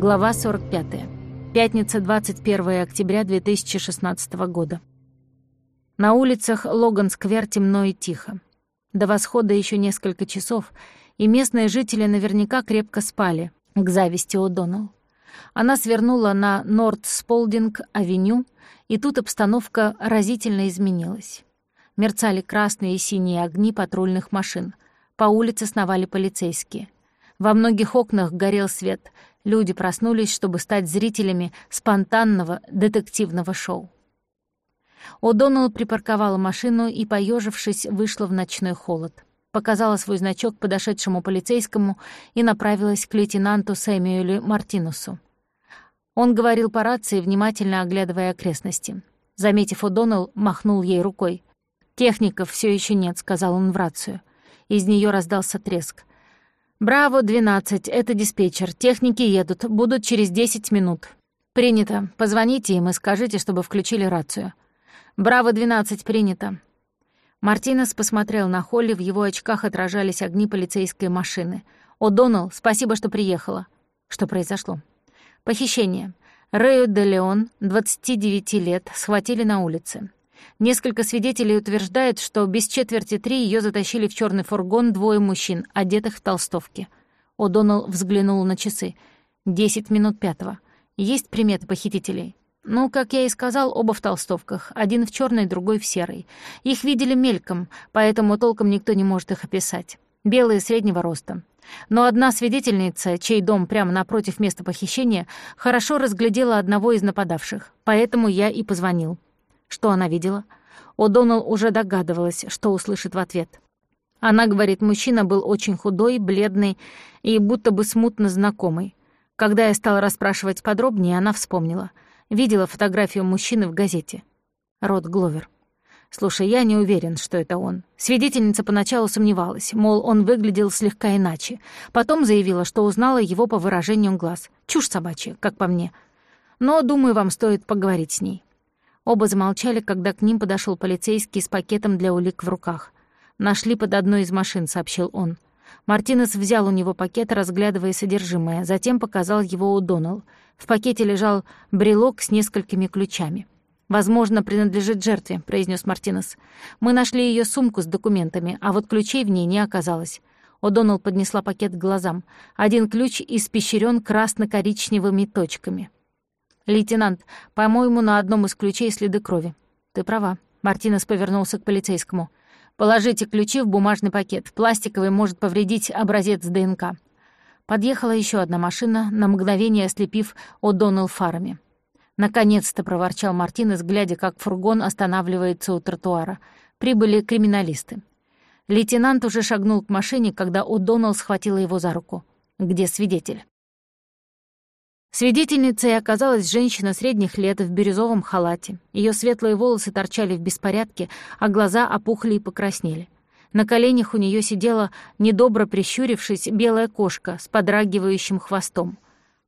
Глава 45. Пятница, 21 октября 2016 года. На улицах Логан-сквер темно и тихо. До восхода еще несколько часов, и местные жители наверняка крепко спали, к зависти О'Доннелл. Она свернула на Норд-Сполдинг-авеню, и тут обстановка разительно изменилась. Мерцали красные и синие огни патрульных машин. По улице сновали полицейские. Во многих окнах горел свет — Люди проснулись, чтобы стать зрителями спонтанного детективного шоу. О'Доннелл припарковала машину и, поежившись, вышла в ночной холод. Показала свой значок подошедшему полицейскому и направилась к лейтенанту Сэмюэлю Мартинусу. Он говорил по рации, внимательно оглядывая окрестности. Заметив О'Доннелл, махнул ей рукой. «Техников все еще нет», — сказал он в рацию. Из нее раздался треск. «Браво-12, это диспетчер. Техники едут. Будут через 10 минут». «Принято. Позвоните им и скажите, чтобы включили рацию». «Браво-12, принято». Мартинес посмотрел на Холли, в его очках отражались огни полицейской машины. «О, Доналл, спасибо, что приехала». «Что произошло?» «Похищение. Рэю де Леон, 29 лет, схватили на улице. Несколько свидетелей утверждают, что без четверти три ее затащили в черный фургон двое мужчин, одетых в толстовки. О'Доннелл взглянул на часы. Десять минут пятого. Есть приметы похитителей? Ну, как я и сказал, оба в толстовках. Один в черной, другой в серой. Их видели мельком, поэтому толком никто не может их описать. Белые среднего роста. Но одна свидетельница, чей дом прямо напротив места похищения, хорошо разглядела одного из нападавших, поэтому я и позвонил. Что она видела? О'Доннелл уже догадывалась, что услышит в ответ. Она говорит, мужчина был очень худой, бледный и будто бы смутно знакомый. Когда я стала расспрашивать подробнее, она вспомнила. Видела фотографию мужчины в газете. Рот Гловер. Слушай, я не уверен, что это он. Свидетельница поначалу сомневалась, мол, он выглядел слегка иначе. Потом заявила, что узнала его по выражению глаз. Чушь собачья, как по мне. Но, думаю, вам стоит поговорить с ней. Оба замолчали, когда к ним подошел полицейский с пакетом для улик в руках. «Нашли под одной из машин», — сообщил он. Мартинес взял у него пакет, разглядывая содержимое, затем показал его у Доналл. В пакете лежал брелок с несколькими ключами. «Возможно, принадлежит жертве», — произнес Мартинес. «Мы нашли ее сумку с документами, а вот ключей в ней не оказалось». О'Доннелл поднесла пакет к глазам. Один ключ испещрен красно-коричневыми точками. «Лейтенант, по-моему, на одном из ключей следы крови». «Ты права». Мартинес повернулся к полицейскому. «Положите ключи в бумажный пакет. Пластиковый может повредить образец ДНК». Подъехала еще одна машина, на мгновение ослепив О'Доннелл фарами. «Наконец-то!» — проворчал Мартинес, глядя, как фургон останавливается у тротуара. Прибыли криминалисты. Лейтенант уже шагнул к машине, когда О'Доннелл схватила его за руку. «Где свидетель?» Свидетельницей оказалась женщина средних лет в бирюзовом халате. Ее светлые волосы торчали в беспорядке, а глаза опухли и покраснели. На коленях у нее сидела, недобро прищурившись, белая кошка с подрагивающим хвостом.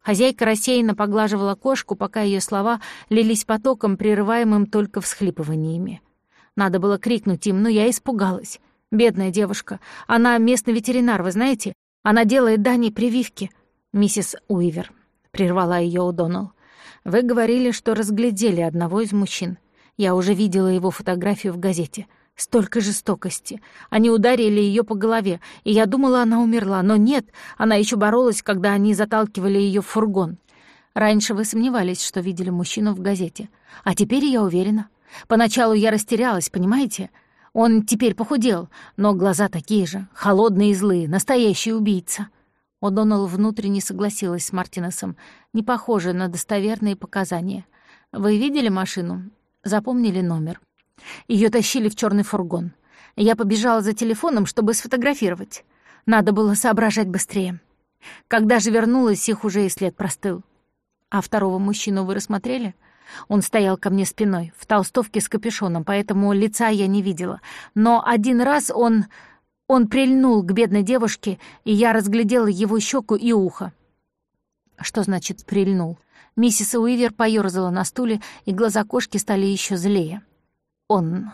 Хозяйка рассеянно поглаживала кошку, пока ее слова лились потоком, прерываемым только всхлипываниями. Надо было крикнуть им, но я испугалась. Бедная девушка. Она местный ветеринар, вы знаете? Она делает Дани прививки. Миссис Уивер. — прервала ее О'Доннелл. «Вы говорили, что разглядели одного из мужчин. Я уже видела его фотографию в газете. Столько жестокости. Они ударили ее по голове, и я думала, она умерла. Но нет, она еще боролась, когда они заталкивали ее в фургон. Раньше вы сомневались, что видели мужчину в газете. А теперь я уверена. Поначалу я растерялась, понимаете? Он теперь похудел, но глаза такие же, холодные и злые, настоящий убийца». О'Доннелл внутренне согласилась с Мартинесом. Не похоже на достоверные показания. «Вы видели машину?» Запомнили номер. Ее тащили в черный фургон. Я побежала за телефоном, чтобы сфотографировать. Надо было соображать быстрее. Когда же вернулась, их уже и след простыл. А второго мужчину вы рассмотрели? Он стоял ко мне спиной, в толстовке с капюшоном, поэтому лица я не видела. Но один раз он... Он прильнул к бедной девушке, и я разглядела его щеку и ухо. Что значит «прильнул»? Миссис Уивер поёрзала на стуле, и глаза кошки стали еще злее. Он...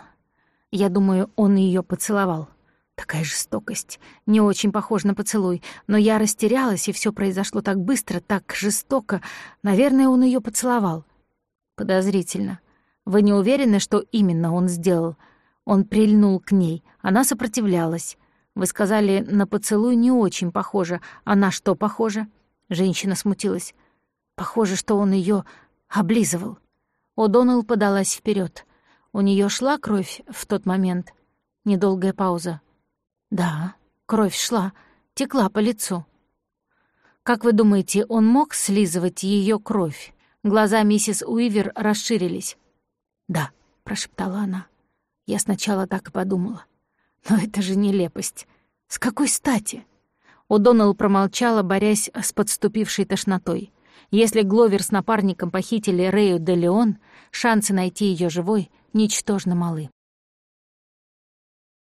Я думаю, он ее поцеловал. Такая жестокость. Не очень похож на поцелуй, но я растерялась, и все произошло так быстро, так жестоко. Наверное, он ее поцеловал. Подозрительно. Вы не уверены, что именно он сделал? Он прильнул к ней, она сопротивлялась. Вы сказали, на поцелуй не очень похоже. А на что похоже? Женщина смутилась. Похоже, что он ее облизывал. О'Доннелл подалась вперед. У нее шла кровь в тот момент. Недолгая пауза. Да, кровь шла, текла по лицу. Как вы думаете, он мог слизывать ее кровь? Глаза миссис Уивер расширились. «Да», — прошептала она. Я сначала так и подумала. Но это же нелепость. С какой стати? О'Доннелл промолчала, борясь с подступившей тошнотой. Если Гловер с напарником похитили Рэю де Леон, шансы найти ее живой ничтожно малы.